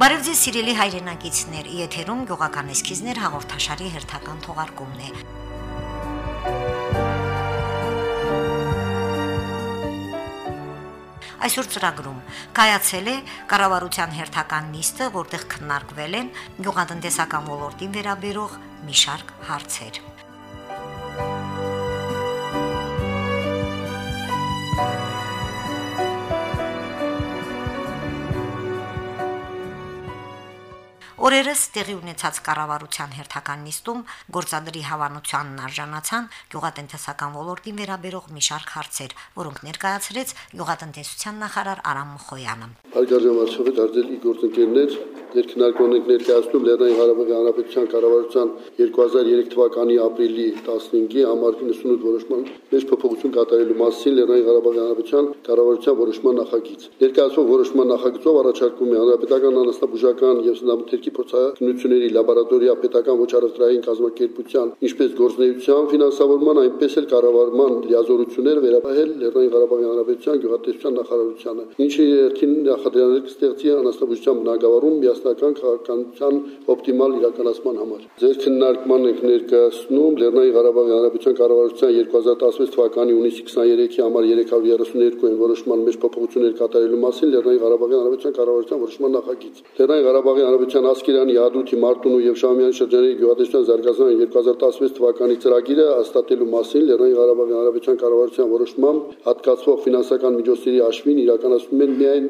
Բարև ձեզ սիրելի հայրենակիցներ, եթերում գյուղական էսքիզներ հաղորդաշարի հերթական թողարկումն է։ Այսօր ծրագրում. Կայացել է կառավարության հերթական նիստը, որտեղ քննարկվել են գյուղատնտեսական ոլորտին վերաբերող մի շարք հարցեր։ Օրերս տեղի ունեցած կառավարության հերթական նիստում գործադրի հավանությանն արժանացան գյուղատնտեսական ոլորտին վերաբերող մի շարք հարցեր, որոնք ներկայացրեց գյուղատնտեսության նախարար Արամ Մխոյանը։ Հարգարժան Արշավի դարձել գործընկերներ, երկնարկոն ենք ներկայացնում Լեռնային Ղարաբաղի Հանրապետության կառավարության 2003 թվականի ապրիլի 15-ի համար 98 որոշման մեջ փոփոխություն կատարելու մասին Լեռնային Ղարաբաղի Հանրապետության կառավարության որոշման նախագիծ։ Ներկայացվող որոշման նախագծով առաջարկվում է հանրապետական անասնաբուժական եւ սննդամթերքի փորձակնությունների լաբորատորիա պետական ոչ առևտրային կազմակերպության, ինչպես գործնեայության ֆինանսավորման, այնպես էլ կառավարման լիազորությունները վերաբահել Լեռնային Ղարաբաղի Հանրապետության գյուղատնտեսության նախարարությանը, ինչը երթին նախադրյալ կստեղծի անասնաբուժության բնագավառում միասնական քաղաքականության օպտիմալ իրականացման համար։ Ձեր քննարկման ենք ներկայացնում Լեռնային Ղարաբաղի Հանրապետության կառավարության 2016 թվականի հունիսի 23-ի համար 332-ին որոշման մեջ փոփոխություններ կատարելու մասին Լեռնային Ղարաբաղի Հանրապետության կառավարության որոշման նախագիծ։ Լեռնային Ղարաբաղի Հանրապետության Ասկերանի, Ադուտի, Մարտունու եւ Շամյանի շրջանների գյուղատնտեսության զարգացման 2016 թվականի ծրագիրը հաստատելու մասին Լեռնային Ղարաբաղի Հանրապետության կառավարության որոշմամբ հատկացվող ֆինանսական միջոցների հաշվին իրականացնում են միայն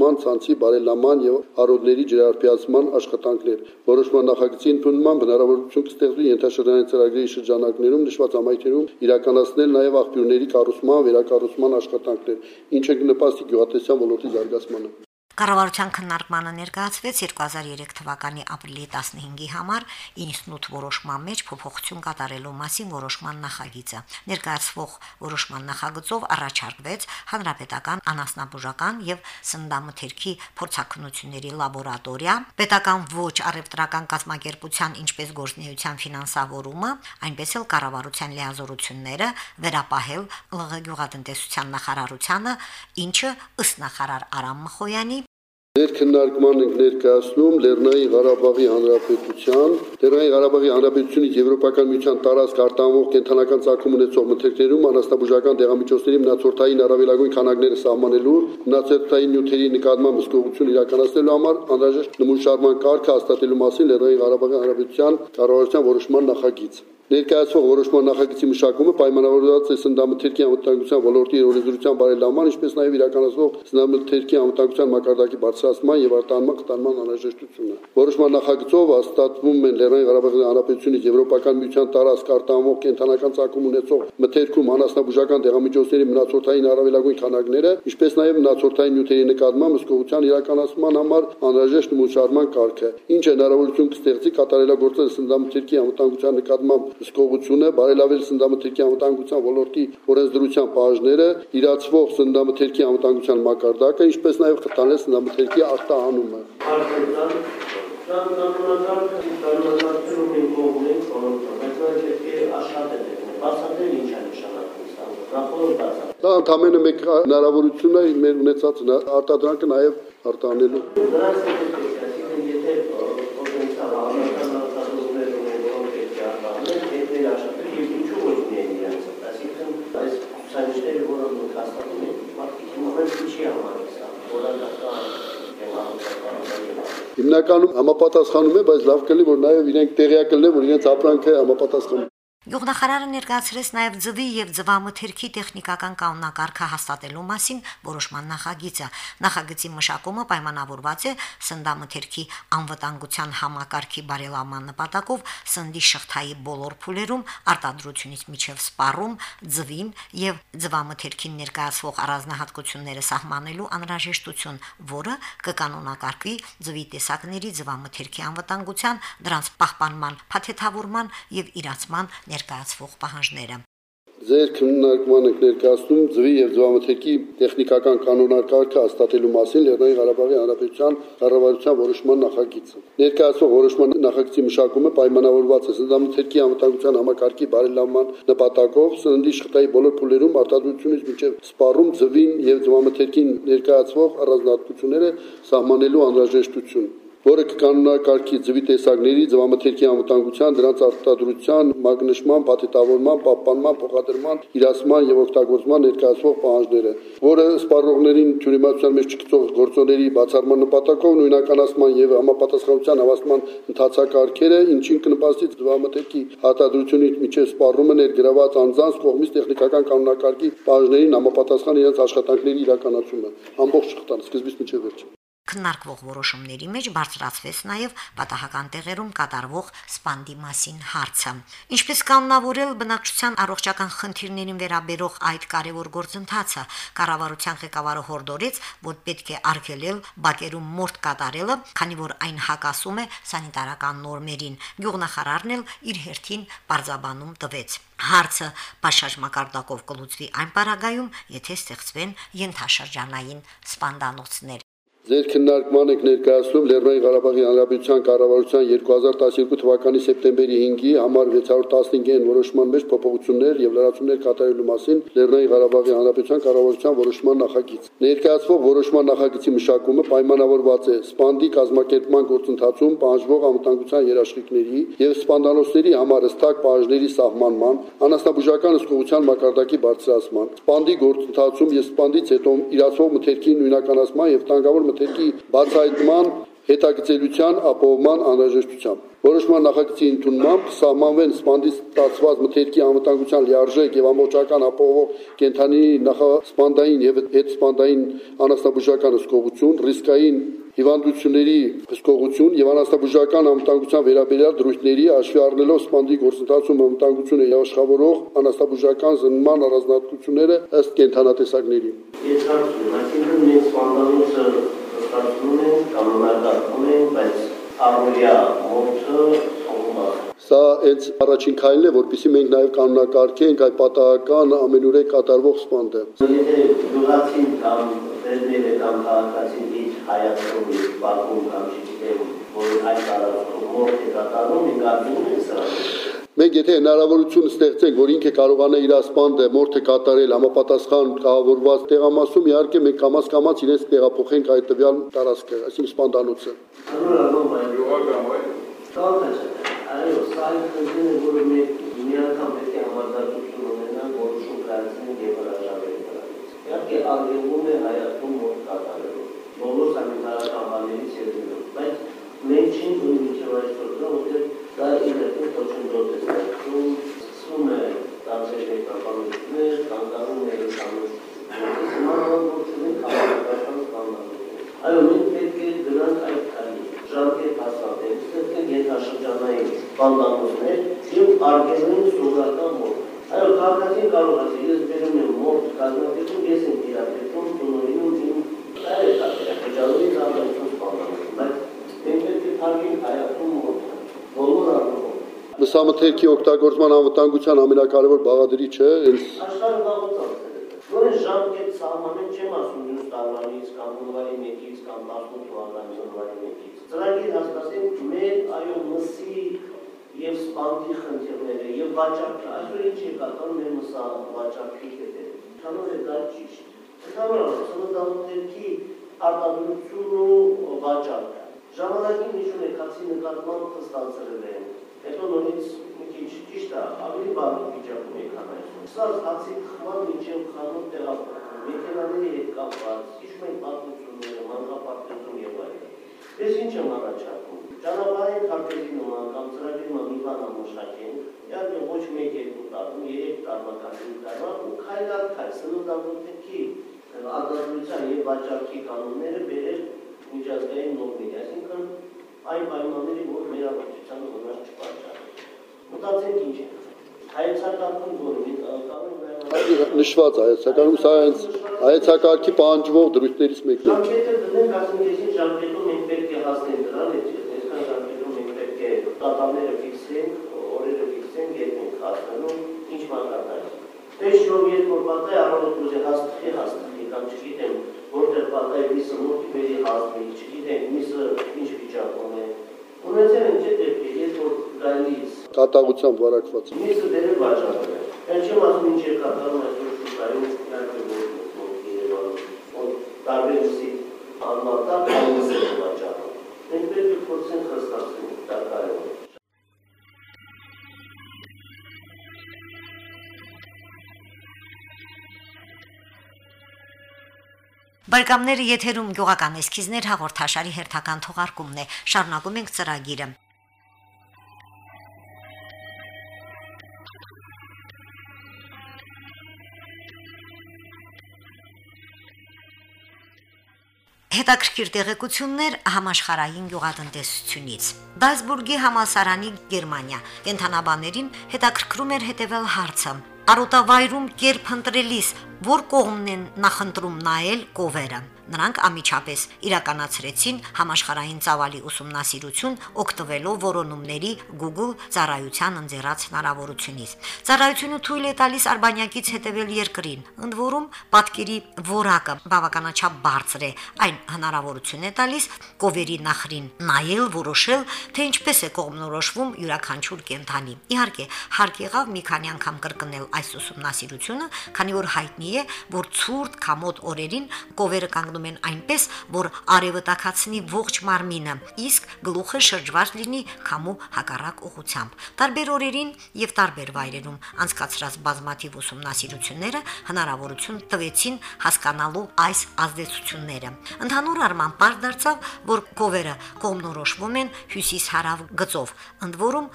ռոռոկման ցանցի բարելաման եւ արոդների ջրարբիացման աշխատանքներ։ Որոշման նախագծի ընդունման հնարավորություն կստեղծվի ենթաշրջանային ծրագրերի շրջանակներում նշված համայնքներում իրականացնել նաև աղբյուրների կառուցման, վերակառուցման աշխատանքներ, ինչը կնպաստի գյուղատնտեսության ոլորտի զարգացմանը։ Կառավարության քննարկմանը ներկայացվեց 2003 թվականի ապրիլի 15-ի համար 98 որոշման մեջ փոփոխություն կատարելու մասին որոշման նախագիծը։ Ներկայացվող որոշման նախագծով առաջարկվեց հանրապետական անասնաբուժական եւ սննդամթերքի փորձակնությունների լաբորատորիա, պետական ոչ առևտրական կազմակերպության ինչպես գործնեայության ֆինանսավորումը, այնպես էլ կառավարության լիազորությունները վերապահել ԼՂ գյուղատնտեսության նախարարությանը, ինչը ըստ նախարար Արամ Մխոյանի Ներ քննարկման ենք ներկայացնում Լեռնային Ղարաբաղի Հանրապետության, Լեռնային Ղարաբաղի Հանրապետությունից Եվրոպական միության տարածք արտանվող կենթանական ցակում ունեցող մթերքներում անաստաբուժական դեղամիջոցների մնացորդային առավելագույն քանակները սահմանելու, մնացորդային նյութերի նկատմամբ հսկողություն իրականացնելու համար անհրաժեշտ նմուշարման կարգը հաստատելու մասին Լեռնային Ղարաբաղի Հանրապետության կառավարության որոշման նախագիծ։ Ներկայացվող որոշման նախագծի մշակումը պայմանավորված է սննդամթերքի անվտանգության ոլորտի օրենսդրության բարելավման, ինչպես նաև իրականացվող սննդամթերքի անվտանգության մակարդակի բարձրացման եւ արտահանման խթանման անհրաժեշտությունը։ Որոշման նախագծով հաստատվում են Լեռնային Ղարաբաղի Հանրապետությունից Եվրոպական միության տարածք արտահանող կենթանական ցակում ունեցող մթերքում անասնաբուժական դեղամիջոցների մնացորդային առավելագույն քանակները, ինչպես նաև մնացորդային նյութերի նկատմամբ հսկողության իրականացման համար անհրաժեշտ նմուշարման կարգը, ինչը հնարավորություն կստեղծի կատարելագործել սննդամթերքի անվտանգության նկատմամբ հսկողությունը, բարելավել սննդամթերքի անվտանգության ոլորտի օրենսդրության պահանջները, իրացվող սննդամթերքի անվտանգության մակարդակը, ինչպես նաև խթանել սննդամթերքի արտահանումը։ Դա ընդամենը մեկ հնարավորություն է մեր ունեցած արտադրանքը նաև արտահանելու։ Հիմնականում համապատասխանում է, բայց լավ կլինի, որ նաև իրենք տեղյակ լինեն, որ իրենց ապրանքը համապատասխանում Գյուղնախարարը ներկայացրեց նաև ձվի եւ ձվամթերքի տեխնիկական կանոնակարգը հաստատելու մասին որոշման նախագիծը։ Նախագծի մշակումը պայմանավորված է սնդամթերքի անվտանգության համակարգի բարելավման նպատակով սնդի շղթայի բոլոր փուլերում արտադրությունից միջև սպառում, ձվին եւ ձվամթերքին ներկայացվող առանձնահատկությունները սահմանելու անհրաժեշտություն, որը կկանոնակարգվի ձվի տեսակների ձվամթերքի անվտանգության, դրանց պահպանման, փաթեթավորման եւ իրացման ներկայացվող պահանջները։ Ձեր քննարկման եք ներկայացնում ձվի եւ ձվամթերքի տեխնիկական կանոնակարգը հաստատելու մասին Լեռնային Ղարաբաղի Հանրապետության կառավարության որոշման նախագիծը։ Ներկայացող որոշման նախագծի մշակումը պայմանավորված է սննդամթերքի անվտանգության համակարգի բարելավման նպատակով սննդի շղթայի բոլոր փուլերում արտադրությունից մինչև սպառում ձվին եւ ձվամթերքին ներկայացվող առանձնահատկությունները սահմանելու անհրաժեշտություն որը կկանոնակարգի ձվի տեսակների, ձվամթերքի անվտանգության, դրանց արտադրության, մագնշման, փաթեթավորման, պահպանման, փոխադրման, իրացման եւ օգտագործման ներկայացվող պահանջները, որը սպառողներին թյուրիմացության մեջ չգծող գործոնների բացառման նպատակով նույնականացման եւ համապատասխանության հավաստման ընթացակարգերը, ինչին կնպաստի ձվամթերքի արտադրությունից միջև սպառումը ներգրաված անձանց կողմից տեխնիկական կանոնակարգի պահանջներին համապատասխան իրենց աշխատանքների իրականացումը ամբողջ շղթան սկզբից միջև վերջ քննարկվող որոշումների մեջ բարձրացվեց նաև պատահական տեղերում կատարվող սպանդի մասին հարցը։ Ինչպես կանոնավորել բնակչության առողջական խնդիրներին վերաբերող այդ կարևոր գործընթացը, կառավարության ղեկավարը հորդորեց, որ պետք է արգելել բակերում մորտ կատարելը, քանի որ այն հակասում է սանիտարական նորմերին։ Գյուղնախարարն էլ իր հերթին բարձաբանում տվեց։ Հարցը բաշաժ մակարդակով կլուծվի այն պարագայում, եթե ստեղծվեն ենթաշրջանային սպանդանոցներ։ Ձեր քննարկման եք ներկայացնում Լեռնային Ղարաբաղի Հանրապետության կառավարության 2012 թվականի սեպտեմբերի 5-ի համար 615-ին որոշման մեջ փոփոխություններ եւ լրացումներ կատարելու մասին Լեռնային Ղարաբաղի Հանրապետության կառավարության որոշման նախագիծ։ Ներկայացվող որոշման նախագծի մշակումը պայմանավորված է սպանդի կազմակերպման գործընթացում պահանջվող անվտանգության երաշխիքների եւ սպանդանոցների համար ըստակ պահանջների սահմանման, անաստաբուժական հսկողության մակարդակի բարձրացման, սպանդի գործընթացում եւ սպանդից հետո իրացվող մթերքի նույնականացման եւ տանգավոր մթերքի բացահայտման հետագծելիության ապահովման անհրաժեշտությամբ։ Որոշման նախագծի ընդունմամբ սահմանվեն սպանդից ստացված մթերքի անվտանգության լիարժեք եւ ամբողջական ապահովող կենթանի նախասպանդային եւ հետսպանդային անաստաբուժական հսկողություն, ռիսկային հիվանդությունների հսկողություն եւ անաստաբուժական անվտանգության վերաբերյալ դրույթների հաշվի առնելով սպանդի գործընթացում անվտանգությունը երաշխավորող անաստաբուժական զննման առանձնահատկությունները ըստ կենթանատեսակների։ Ես հարցնում, այսինքն մենք սպանդանոցը ստացվում են մարտակում են, բայց առօրյա մոդը սովորում է Սա այս առաջին քայլն է, որpիսի մենք նաև կանոնակարգենք այդ պատահական ամենուրեք կատարվող սպանդը։ Եթե գյուղացին կամ վերները կամ քաղաքացին իր հայացքով իր բակում կամ չգիտեմ, որ այդ տարածքում մոտ է կատարում, ինք արդյունք են սրանք Մենք եթե հնարավորություն ստեղծենք, որ ինքը կարողանա իր ասպանդը մորթը կատարել համապատասխան կահավորված տեղամասում, իհարկե մենք կամաց-կամաց իրենց տեղափոխենք այդ տվյալ տարածքը, այսինքն սպանդանոցը։ Այո, սա այն խնդիրն է, որը մենք միանգամ պետք է համարձակություն ունենանք, որոշում կայացնենք եւ հրաժարվել դրանից։ Իհարկե, արգելվում է հայացքում մոտ կատարելու բոլոր սանիտարական բաներից ելնելով, բայց մենք չենք ունի միջև այսօր դա, որտեղ դա իրական ոչնչոտ է ստեղծում, սկսվում է տարբեր հետապանություններ, կանգառում է կանոն։ Սմանավորությունն քաղաքական ստանդարտներ։ Այո, մենք պետք է դրանք այդ քանի ժամկետ հաստատենք, ստեղծենք ենթաշրջանային բանդանոցներ եւ արգելենք սովորական մոտ։ Այո, քաղաքացին կարող է, ես բերում եմ մոտ կազմակերպում, ես եմ իրապետում, տնօրինում իմ այլ հաջողի ծառայություն սպառնում, բայց մենք պետք է թարգենք հայացում մոտ բոլոր առումով։ Մսամթերքի օգտագործման անվտանգության ամենակարևոր բաղադրիչը հենց աշխարհը բաղոց որ ժամկետ սահմանեն չեմ ասում մյուս տարվանից կամ հունվարի 1-ից կամ 18 թվականի հունվարի 1-ից։ Ծրագիր հասկացենք մեր այո մսի եւ սպանդի խնդիրները եւ վաճառքը այսօր ինչ է կատարում մեր մսա վաճառքի հետ։ Ցանոց է դա ճիշտ։ Ցանոց սննդամթերքի արտադրությունն ու վաճառքը Ժամանակի միջուն եկացի նկատմամբ խստացրել են։ Հետո նորից է, ավելի բարդ վիճակում եկան այսօր։ Սա հացի խման միջև խանութ տեղափոխում, մեքենաների հետ կապված, հիշում ենք պատմությունները, մանկապարտեզում եւ այլն։ Ես ինչ եմ առաջարկում։ Ճանապարհային քարտեզի նման կամ ծրագրի մի բան ամոշխակեն, իհարկե ոչ մեկ երկու տարում, երեք տարվա կամ հինգ տարվա ու քայլ առ քայլ սննդամթերքի արտադրության եւ վաճառքի կանոնները բերել միջազգային նորմերի, այսինքն այն պայմանների, որ մեր Մտածենք ինչ է։ նշված հայեցակարգում սա հենց հայեցակարգի պահանջվող դրույթներից մեկն է։ Ժամկետը դնենք, ասենք ես ժամկետում մենք պետք է հասնենք դրան, այսքան ժամկետում մենք պետք է դատաները ֆիքսենք, օրերը ֆիքսենք, երբ ենք հասնելու, ինչ մակարդակ։ Տեսնում երբ որ պատահի առողջ ուզի հաստատի հաստատի կամ չգիտեմ որտեղ պատահի միսը մոտ բերի հաստատի չգիտեմ միսը ինչ վիճակում է ունեցել են չէ դեպքի երբ որ գալիս Կատաղությամբ վարակված։ միսը դերը վաճառել է Այն չեմ ասում ինչ է կատարում այսօր շուկայում Երևանում տարբեր միսի անմատակ այնպես է վաճառում Մենք պետք է փորձենք հստակել դա կարևոր է Բարգամները եթերում գյուղական էսքիզներ հաղորդաշարի հերթական թողարկումն է։ Շարունակում ենք ծրագիրը։ Հետաքրքիր տեղեկություններ համաշխարհային գյուղատնտեսությունից։ Դասբուրգի համալսարանի Գերմանիա կենթանաբաներին հետաքրքրում էր հետևել հարցը. Արոտավայրում կերպ ընտրելիս որ կողմն են նախընտրում նայել կովերը։ Նրանք ամիջապես իրականացրեցին համաշխարհային ծավալի ուսումնասիրություն օգտվելով որոնումների Google ծառայության ընձեռած հնարավորությունից։ Ծառայությունը թույլ է տալիս արբանյակից հետևել երկրին, ընդ որում պատկերի որակը բավականաչափ բարձր է։ Այն հնարավորություն է տալիս կովերի նախրին նայել, որոշել, թե ինչպես է կողմնորոշվում յուրաքանչյուր կենթանի։ Իհարկե, հարկ եղավ մի քանի անգամ կրկնել այս ուսումնասիրությունը, քանի որ հայտնի է, որ ցուրտ կամոտ օրերին կովերը կանգնում են այնպես, որ արևը տակացնի ողջ մարմինը, իսկ գլուխը շրջված լինի կամու հակառակ ուղությամբ։ Տարբեր օրերին եւ տարբեր վայրերում անցկացրած բազմաթիվ ուսումնասիրությունները հնարավորություն տվեցին հասկանալու այս ազդեցությունները։ Ընդհանուր առմամբ པարզ դարձավ, որ կովերը կողմնորոշվում են հյուսիս-հարավ գծով, ընդ որում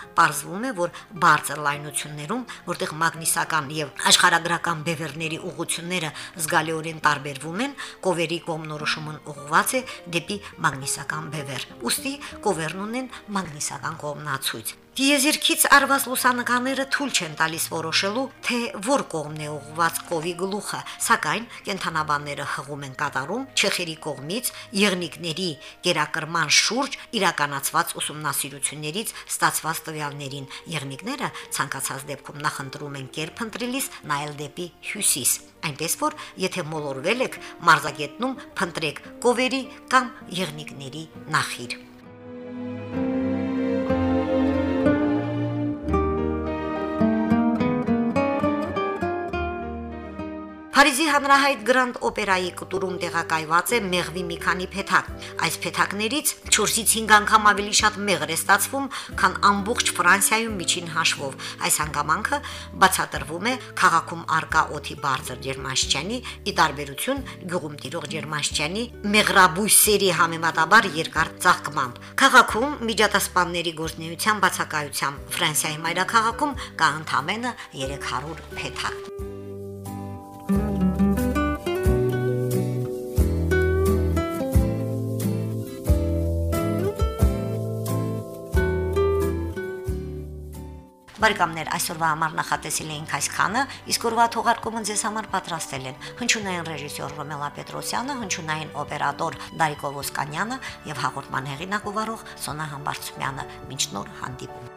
ողջվում է, որ բարձր լայնություններում, որտեղ մագնիսական եւ աշխարհագրական բևեռների ուղությունները զգալիորեն տարբերվում են, կովերի կողմնորոշումն ուղղված է դեպի մագնիսական բևեր։ Ոստի կովերն ունեն մագնիսական կողմնացույց։ Տիեզերքից արված լուսանկարները թույլ չեն տալիս որոշելու, թե որ կողմն է ուղղված կովի գլուխը, սակայն կենթանաբանները հղում են կատարում չեխերի կողմից եղնիկների գերակրման շուրջ իրականացված ուսումնասիրություններից ստացված տվյալներին։ Եղնիկները ցանկացած դեպքում նախընտրում են կերպ ընտրելիս նայել դեպի հյուսիս, այնպես որ եթե մոլորվել եք մարզագետնում փնտրեք կովերի կամ եղնիկների նախիր։ Փարիզի հանրահայտ Գրանդ օպերայի կտուրում տեղակայված է մեղվի մի քանի փեթակ։ Այս փեթակներից 4-ից 5 անգամ ավելի շատ մեղր է ստացվում, քան ամբողջ Ֆրանսիայում միջին հաշվով։ Այս հանգամանքը բացատրվում է քաղաքում արկա օթի բարձր ջերմաստիճանի՝ ի տարբերություն գյուղում տիրող ջերմաստիճանի մեղրաբույսերի համեմատաբար երկար ծաղկմամբ։ Քաղաքում միջատասպանների գործնեության բացակայությամբ Ֆրանսիայի մայրաքաղաքում կա ընդամենը 300 փեթակ։ Բարեկամներ, այսօրվա համար նախատեսել էինք այսքանը, իսկ օրվա թողարկումը ձեզ համար պատրաստել են հնչյունային ռեժիսոր Ռոմելա Պետրոսյանը, հնչյունային օպերատոր Դարիկո Ոսկանյանը եւ հաղորդման հեղինակ ու վարող Սոնա Համբարձումյանը։ Մինչ նոր հանդիպում։